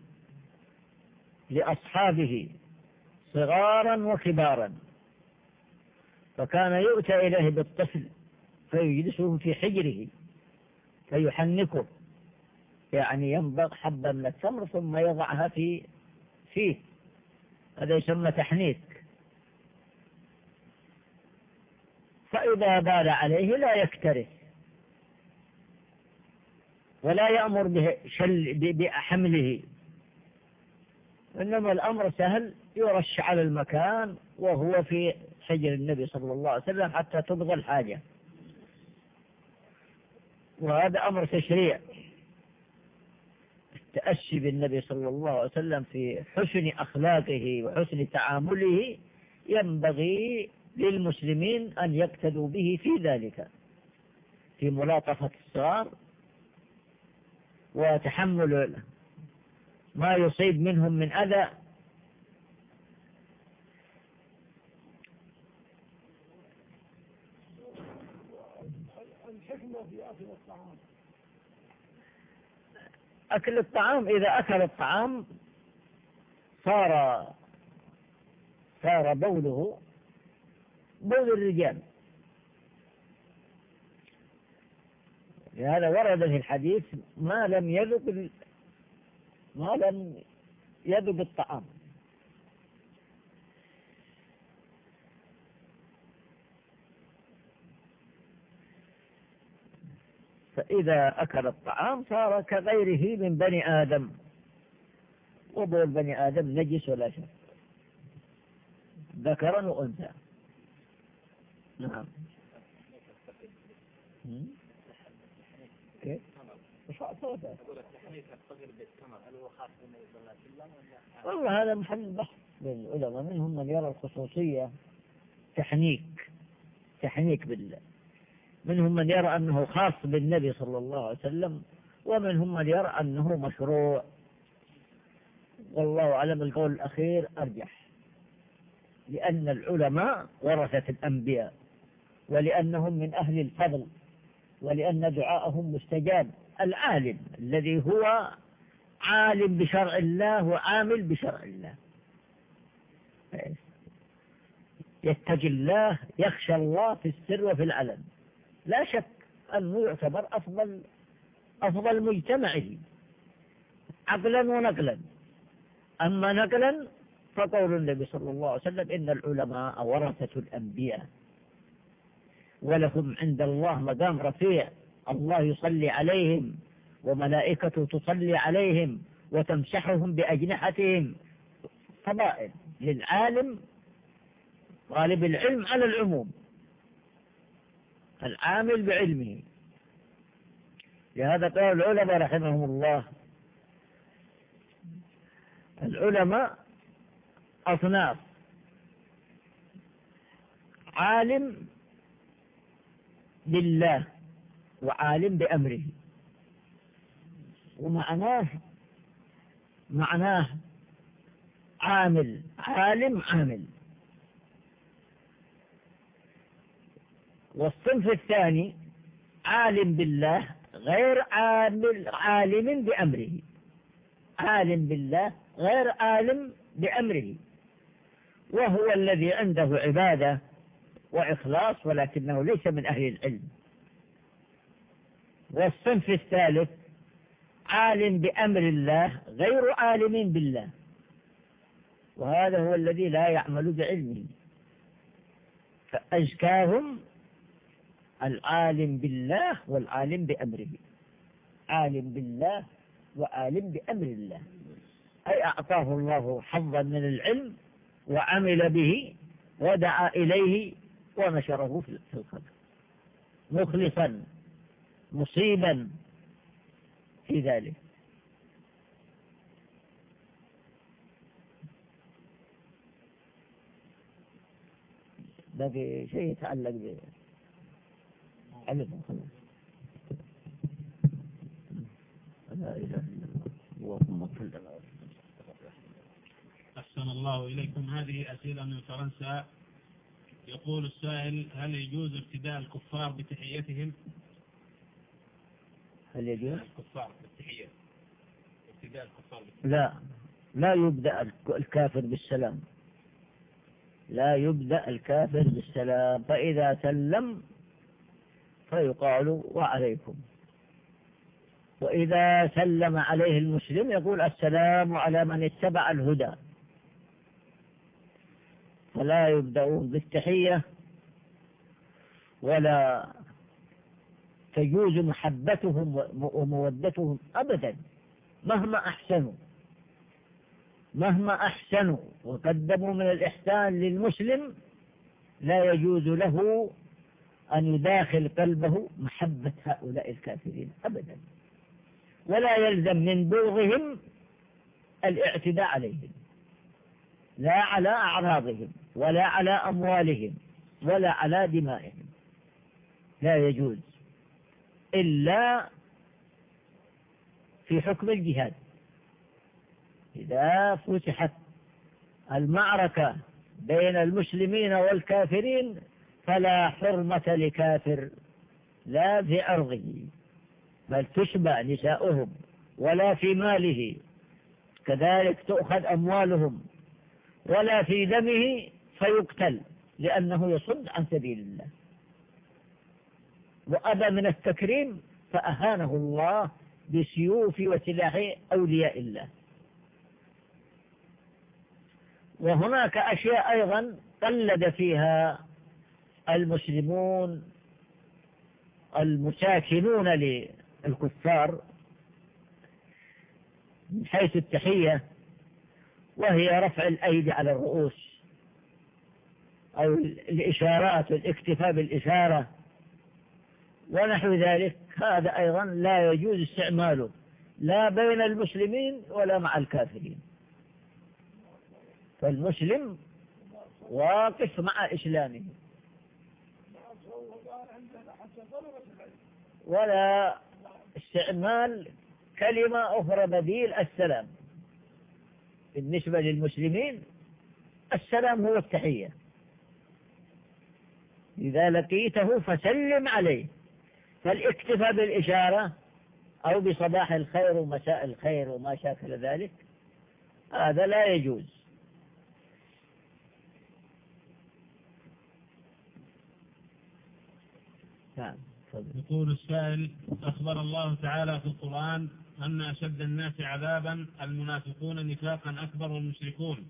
لأصحابه صغارا وكبارا. فكان يؤتى إليه بالطفل فيجلسه في حجره فيحنكه يعني ينبغ حبة من التمر ثم يضعها في فيه هذا يسمى تحنيك. فإذا بال عليه لا يكترث ولا يأمر بحمله إنما الأمر سهل يرش على المكان وهو في حجر النبي صلى الله عليه وسلم حتى تبغى الحاجة. وهذا أمر تشريع. التأسي بالنبي صلى الله عليه وسلم في حسن أخلاقه وحسن تعامله ينبغي للمسلمين أن يقتدوا به في ذلك. في ملاطفة الصغار وتحمل ما يصيب منهم من أذى أكل الطعام إذا أكل الطعام صار صار بوله بول الرجال. لهذا ورد في الحديث ما لم يذق ما لم يذق الطعام. فإذا أكل الطعام صار كغيره من بني آدم. وبول بني آدم نجس ولا شك. ذكرا وأنثى. نعم. كيف؟ والله هذا محل بحث للعلماء منهم من يرى الخصوصية تحنيك. تحنيك بالله منهم من يرى أنه خاص بالنبي صلى الله عليه وسلم ومنهم من يرى أنه مشروع. والله أعلم القول الأخير أرجح. لأن العلماء ورثة الأنبياء ولأنهم من أهل الفضل ولأن دعاءهم مستجاب. العالم الذي هو عالم بشرع الله وعامل بشرع الله. يتقي الله يخشى الله في السر وفي العلن. لا شك أنه يعتبر أفضل أفضل مجتمعه عقلا ونقلا. أما نقلا فقول النبي صلى الله عليه وسلم إن العلماء ورثة الأنبياء ولهم عند الله مقام رفيع. الله يصلي عليهم وملائكته تصلي عليهم وتمسحهم بأجنحتهم. فضائل للعالم طالب العلم على العموم. العامل بعلمه. لهذا قال العلماء رحمهم الله العلماء أصناف. عالم بالله وعالم بأمره. ومعناه معناه عامل عالم عامل. والصنف الثاني عالم بالله غير عالم بأمره. عالم بالله غير عالم بأمره. وهو الذي عنده عبادة وإخلاص ولكنه ليس من أهل العلم. والصنف الثالث عالم بأمر الله غير عالم بالله. وهذا هو الذي لا يعمل بعلمه. فأزكاهم العالم بالله والعالم بأمره. عالم بالله وعالم بأمر الله. أي أعطاه الله حظا من العلم وعمل به ودعا إليه ونشره في الخلق مخلصا مصيبا في ذلك. باقي شيء يتعلق ب خلاص. لا إله إلا الله. اللهم اغفر لنا أحسن الله إليكم. هذه أسئلة من فرنسا. يقول السائل هل يجوز ابتداء الكفار بتحيتهم؟ هل يجوز؟ الكفار بالتحية. ابتداء الكفار لا. لا يبدأ الكافر بالسلام. لا يبدأ الكافر بالسلام. فإذا سلم فيقال وعليكم. وإذا سلم عليه المسلم يقول السلام على من اتبع الهدى. فلا يبدأون بالتحية ولا تجوز محبتهم ومودتهم أبدا. مهما أحسنوا. مهما أحسنوا وقدموا من الإحسان للمسلم لا يجوز له أن يداخل قلبه محبة هؤلاء الكافرين أبدا. ولا يلزم من بغضهم الاعتداء عليهم لا على أعراضهم ولا على أموالهم ولا على دمائهم. لا يجوز إلا في حكم الجهاد. إذا فتحت المعركة بين المسلمين والكافرين فلا حرمة لكافر لا في أرضه بل تشبع نساؤهم ولا في ماله. كذلك تؤخذ أموالهم ولا في دمه فيقتل لأنه يصد عن سبيل الله. وأبى من التكريم فأهانه الله بسيوف وسلاح أولياء الله. وهناك أشياء أيضا قلد فيها المسلمون المساكنون للكفار من حيث التحية وهي رفع الأيدي على الرؤوس أو الإشارات والاكتفاء بالإشارة ونحو ذلك. هذا أيضا لا يجوز استعماله لا بين المسلمين ولا مع الكافرين. فالمسلم واقف مع إسلامه. ولا استعمال كلمة أخرى بديل السلام. بالنسبة للمسلمين السلام هو التحية. إذا لقيته فسلم عليه. فالاكتفاء بالإشارة أو بصباح الخير ومساء الخير وما شاكل ذلك هذا لا يجوز. نعم يقول السائل أخبر الله تعالى في القرآن أن أشد الناس عذابا المنافقون نفاقا أكبر والمشركون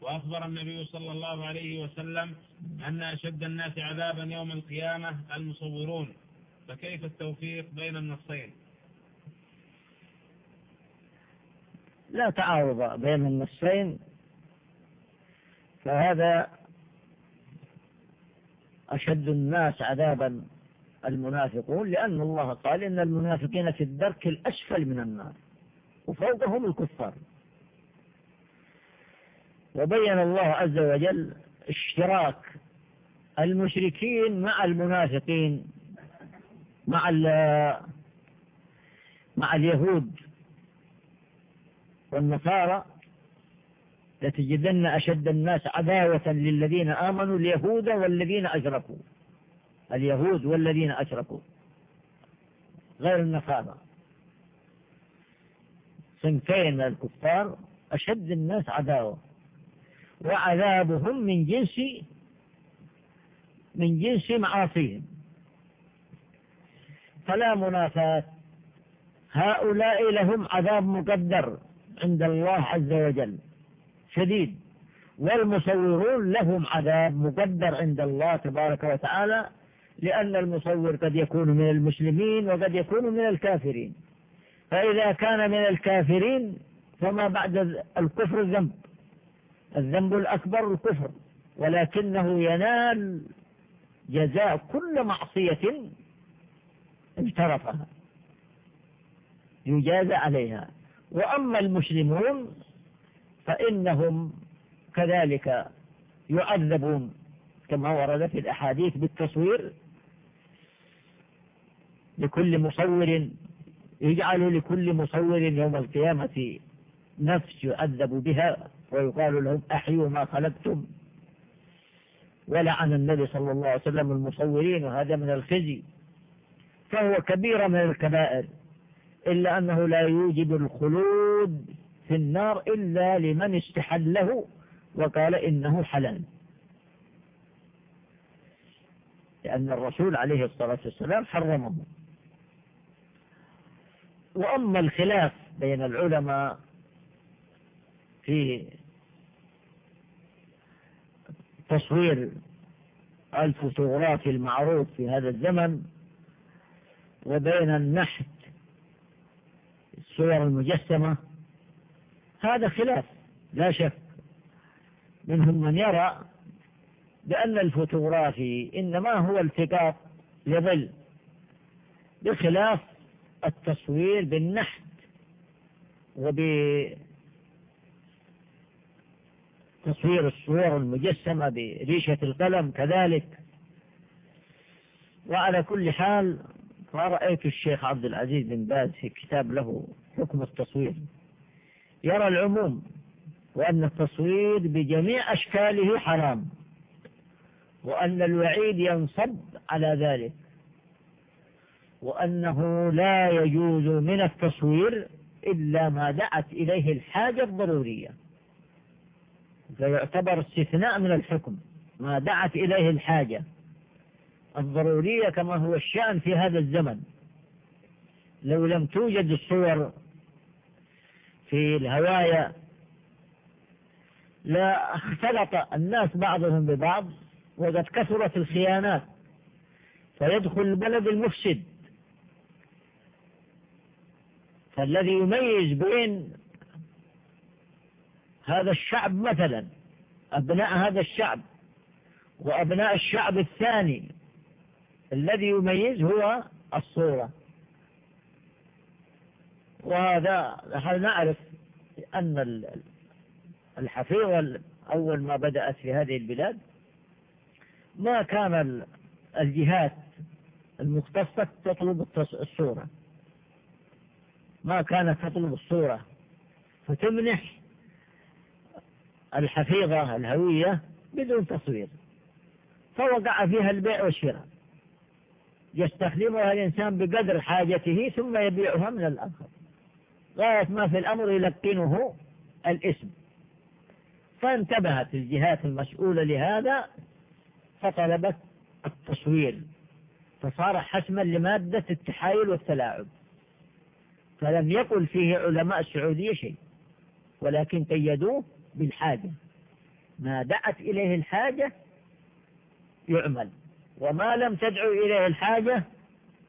وأخبر النبي صلى الله عليه وسلم أن أشد الناس عذابا يوم القيامة المصورون. فكيف التوفيق بين النصين؟ لا تعارض بين النصين فهذا أشد الناس عذابا المنافقون لأن الله قال إن المنافقين في الدرك الأسفل من النار وفوقهم الكفار. وبين الله عز وجل اشتراك المشركين مع المنافقين مع مع اليهود والنصارى لتجدن أشد الناس عداوة للذين آمنوا اليهود والذين أشركوا. اليهود والذين أشركوا. غير النصارى. صنفين من الكفار أشد الناس عداوة. وعذابهم من جنس من جنس معاصيهم. فلا منافاة. هؤلاء لهم عذاب مقدر عند الله عز وجل. شديد. والمصورون لهم عذاب مقدر عند الله تبارك وتعالى. لأن المصور قد يكون من المسلمين وقد يكون من الكافرين. فإذا كان من الكافرين فما بعد الكفر ذنب الذنب الأكبر الكفر. ولكنه ينال جزاء كل معصية اجترفها يجازى عليها. وأما المسلمون فإنهم كذلك يعذبون كما ورد في الأحاديث بالتصوير لكل مصور يجعل لكل مصور يوم القيامة نفس يعذب بها ويقال لهم أحيوا ما خلقتم. ولعن النبي صلى الله عليه وسلم المصورين وهذا من الخزي. فهو كبيرة من الكبائر إلا أنه لا يوجب الخلود في النار إلا لمن استحله وقال إنه حلال. لأن الرسول عليه الصلاة والسلام حرمه. وأما الخلاف بين العلماء في تصوير الفوتوغرافي المعروف في هذا الزمن وبين النحت الصور المجسمة هذا خلاف لا شك. منهم من يرى بأن الفوتوغرافي إنما هو التقاط للظل بخلاف التصوير بالنحت وبتصوير الصور المجسمة بريشة القلم كذلك. وعلى كل حال فرأيت الشيخ عبد العزيز بن باز في كتاب له حكم التصوير. يرى العموم وأن التصوير بجميع أشكاله حرام وأن الوعيد ينصب على ذلك. وأنه لا يجوز من التصوير إلا ما دعت إليه الحاجة الضرورية. فيعتبر استثناء من الحكم ما دعت إليه الحاجة الضرورية كما هو الشأن في هذا الزمن. لو لم توجد الصور في الهوايا لا اختلط الناس بعضهم ببعض وقد كثرت الخيانات فيدخل البلد المفسد. فالذي يميز بين هذا الشعب مثلا أبناء هذا الشعب وأبناء الشعب الثاني الذي يميز هو الصورة. وهذا نحن نعرف أن الحفيظة أول ما بدأت في هذه البلاد؟ ما كان الجهات المختصة تطلب الصورة. ما كانت تطلب الصورة فتمنح الحفيظة الهوية بدون تصوير فوقع فيها البيع والشراء. يستخدمها الإنسان بقدر حاجته ثم يبيعها من الآخر غاية ما في الأمر يلقنه الاسم. فانتبهت الجهات المسؤولة لهذا فطلبت التصوير فصار حسما لمادة التحايل والتلاعب. فلم يقل فيه علماء السعودية شيء ولكن قيدوه بالحاجة. ما دعت إليه الحاجة يعمل وما لم تدعو إليه الحاجة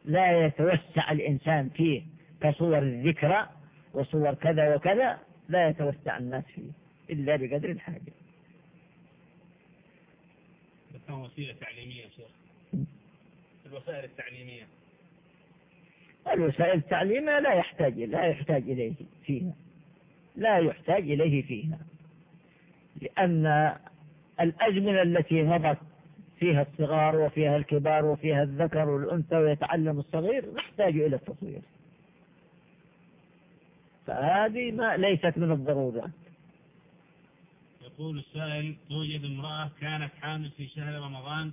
لا يتوسع الإنسان فيه كصور الذكرى وصور كذا وكذا لا يتوسع الناس فيه إلا بقدر الحاجة. وسيلة تعليمية شيخ. الوسائل التعليمية. الوسائل التعليمية لا يحتاج لا يحتاج إليه فيها. لا يحتاج إليه فيها. لأن الأزمنة التي مضت فيها الصغار وفيها الكبار وفيها الذكر والأنثى ويتعلم الصغير نحتاج إلى التصوير. فهذه ما ليست من الضرورات يقول السائل توجد امرأة كانت حامل في شهر رمضان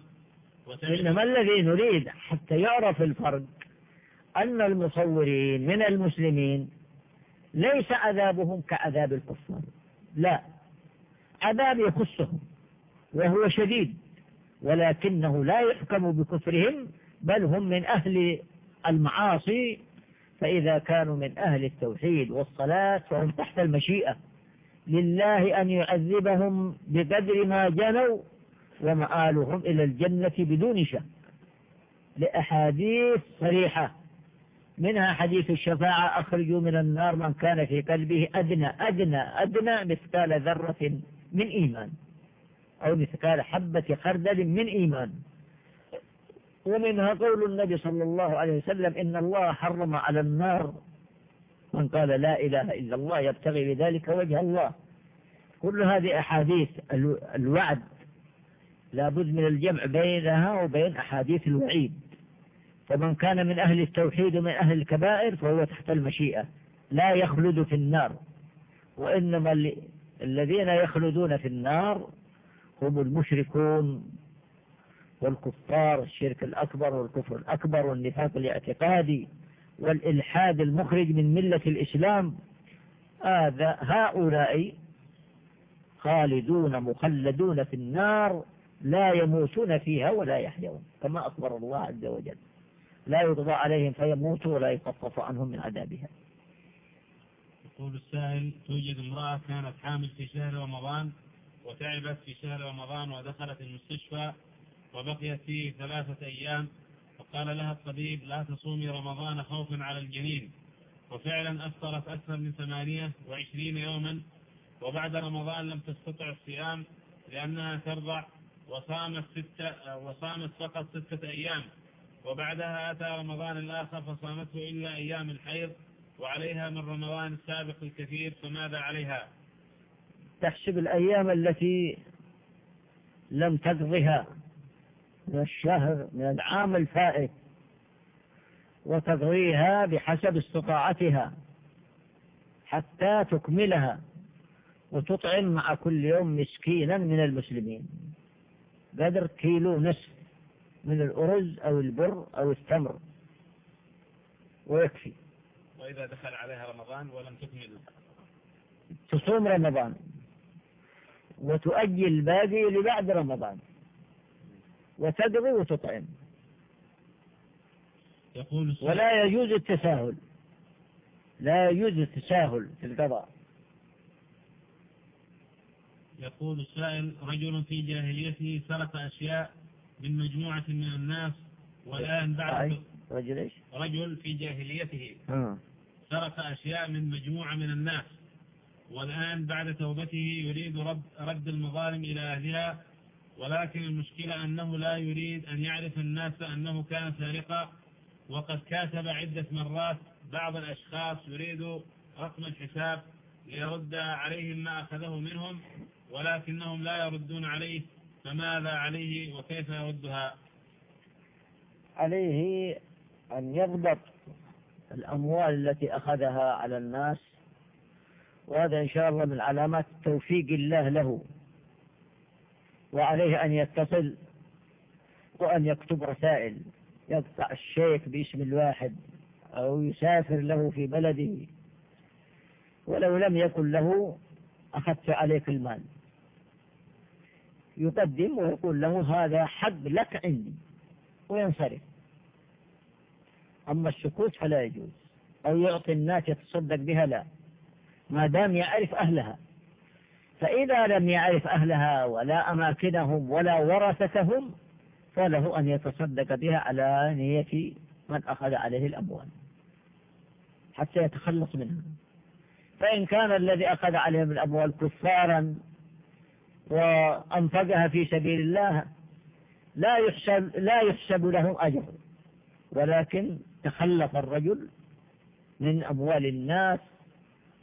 إنما الذي نريد حتى يعرف الفرق أن المصورين من المسلمين ليس عذابهم كعذاب الكفار. لا. عذاب يخصهم وهو شديد ولكنه لا يحكم بكفرهم بل هم من أهل المعاصي فإذا كانوا من أهل التوحيد والصلاة فهم تحت المشيئة. لله أن يعذبهم بقدر ما جنوا ومآلهم إلى الجنة بدون شك. لأحاديث صريحة منها حديث الشفاعة أخرجوا من النار من كان في قلبه أدنى أدنى أدنى مثقال ذرة من إيمان أو مثقال حبة خردل من إيمان. ومنها قول النبي صلى الله عليه وسلم إن الله حرم على النار. من قال لا إله إلا الله يبتغي بذلك وجه الله. كل هذه أحاديث الوعد لابد من الجمع بينها وبين أحاديث الوعيد. فمن كان من أهل التوحيد ومن أهل الكبائر فهو تحت المشيئة لا يخلد في النار. وإنما الذين يخلدون في النار هم المشركون والكفار الشرك الأكبر والكفر الأكبر والنفاق الاعتقادي والإلحاد المخرج من ملة الإسلام. هذا هؤلاء خالدون مخلدون في النار لا يموتون فيها ولا يحيون كما أخبر الله عز وجل. لا يقضى عليهم فيموتوا ولا يخفف عنهم من عذابها يقول السائل توجد امرأة كانت حامل في شهر رمضان وتعبت في شهر رمضان ودخلت المستشفى وبقيت فيه ثلاثة أيام فقال لها الطبيب لا تصومي رمضان خوفا على الجنين. وفعلا أفطرت أكثر من ثمانية وعشرين يوما وبعد رمضان لم تستطع الصيام لأنها ترضع وصامت ستة وصامت فقط ستة أيام. وبعدها أتى رمضان الآخر فصامته إلا أيام الحيض وعليها من رمضان السابق الكثير فماذا عليها؟ تحسب الأيام التي لم تقضها من الشهر من العام الفائت وتقضيها بحسب استطاعتها حتى تكملها وتطعم مع كل يوم مسكينا من المسلمين. قدر كيلو نصف. من الأرز أو البر أو التمر. ويكفي. وإذا دخل عليها رمضان ولم تكمل. تصوم رمضان. وتؤجل الباقي لبعد رمضان. وتقضي وتطعم. يقول ولا يجوز التساهل. لا يجوز التساهل في القضاء. يقول السائل رجل في جاهليته سرق أشياء من مجموعة من الناس والآن بعد رجل إيش؟ رجل في جاهليته آه. سرق أشياء من مجموعة من الناس والآن بعد توبته يريد رد, رد المظالم إلى أهلها ولكن المشكلة أنه لا يريد أن يعرف الناس أنه كان سارقا وقد كاتب عدة مرات بعض الأشخاص يريد رقم الحساب ليرد عليهم ما أخذه منهم ولكنهم لا يردون عليه فماذا عليه وكيف يردها؟ عليه أن يضبط الأموال التي أخذها على الناس وهذا إن شاء الله من علامات توفيق الله له. وعليه أن يتصل وأن يكتب رسائل يقطع الشيك باسم الواحد أو يسافر له في بلده. ولو لم يكن له أخذت عليك المال. يقدم ويقول له هذا حق لك عندي وينصرف. أما السكوت فلا يجوز. أو يعطي الناس يتصدق بها لا. ما دام يعرف أهلها. فإذا لم يعرف أهلها ولا أماكنهم ولا ورثتهم فله أن يتصدق بها على نية من أخذ عليه الأموال. حتى يتخلص منها. فإن كان الذي أخذ عليهم الأموال كفارا وأنفقها في سبيل الله لا يحسب لا يحسب له أجر. ولكن تخلف الرجل من أموال الناس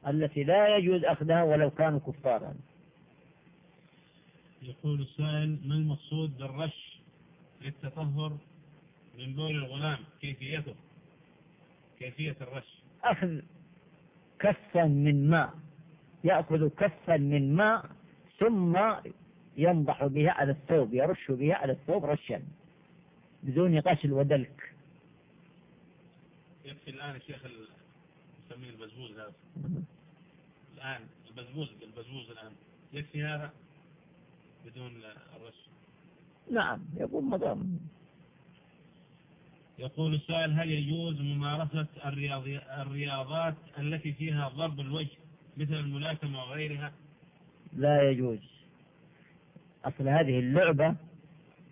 التي لا يجوز أخذها ولو كانوا كفارا. يقول السائل ما المقصود بالرش للتطهر من بول الغلام؟ كيفيته؟ كيفية الرش؟ أخذ كفا من ماء يأخذ كفا من ماء ثم ينضح بها على الثوب يرش بها على الثوب رشا بدون غسل ودلك يكفي الآن الشيخ نسميه البزبوز هذا. الآن البزبوز البزبوز الآن. يكفي هذا بدون الرش. نعم يقول مدام يقول السائل هل يجوز ممارسة الرياضات التي فيها ضرب الوجه مثل الملاكمة وغيرها؟ لا يجوز. أصل هذه اللعبة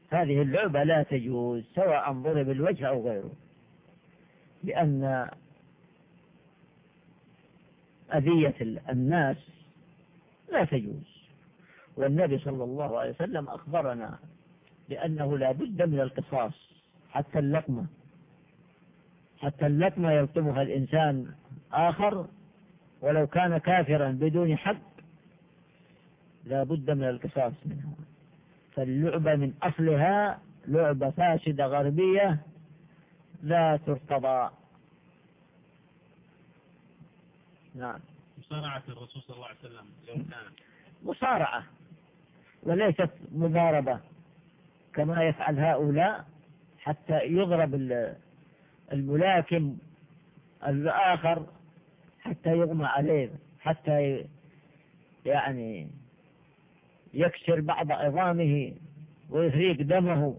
هذه اللعبة لا تجوز سواء ضرب الوجه أو غيره. لأن أذية الناس لا تجوز. والنبي صلى الله عليه وسلم أخبرنا بأنه لا بد من القصاص حتى اللقمة. حتى اللقمة يلقمها الإنسان آخر ولو كان كافرا بدون حق لا بد من القصاص منها. فاللعبة من أصلها لعبة فاسدة غربية لا ترتضى نعم. مصارعة الرسول صلى الله عليه وسلم يوم كانت. مصارعة. وليست مضاربة. كما يفعل هؤلاء حتى يضرب الملاكم الآخر حتى يغمى عليه. حتى يعني يكسر بعض عظامه ويفريق دمه.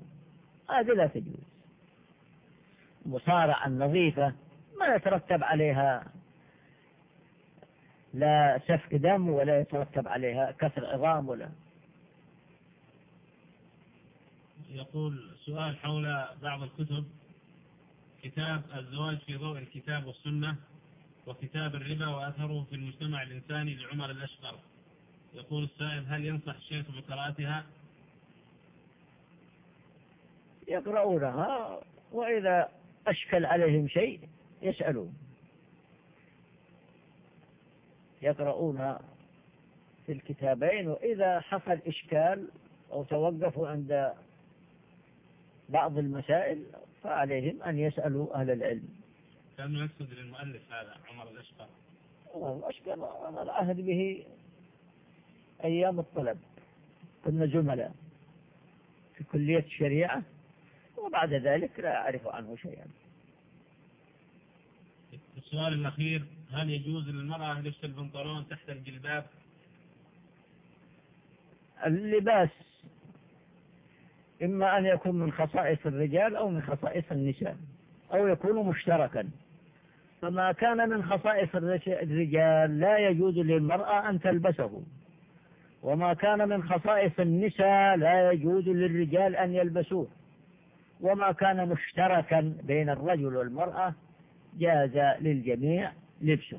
هذه لا تجوز. مصارعة نظيفة ما يترتب عليها لا سفك دم ولا يترتب عليها كسر عظام ولا. يقول سؤال حول بعض الكتب. كتاب الزواج في ضوء الكتاب والسنة وكتاب الربا وأثره في المجتمع الإنساني لعمر الأشقر. يقول السائل هل ينصح الشيخ بقراءتها؟ يقرؤونها وإذا أشكل عليهم شيء يسألون. يقرؤون في الكتابين وإذا حصل إشكال أو توقفوا عند بعض المسائل فعليهم أن يسألوا أهل العلم. كان يقصد للمؤلف هذا عمر الأشقر؟ الأشقر أنا العهد به أيام الطلب. كنا زملاء في كلية الشريعة وبعد ذلك لا أعرف عنه شيئا. السؤال الأخير هل يجوز للمرأة لبس البنطلون تحت الجلباب؟ اللباس إما أن يكون من خصائص الرجال أو من خصائص النساء أو يكون مشتركا. فما كان من خصائص الرجال لا يجوز للمرأة أن تلبسه. وما كان من خصائص النساء لا يجوز للرجال أن يلبسوه. وما كان مشتركا بين الرجل والمرأة جاز للجميع لبسه.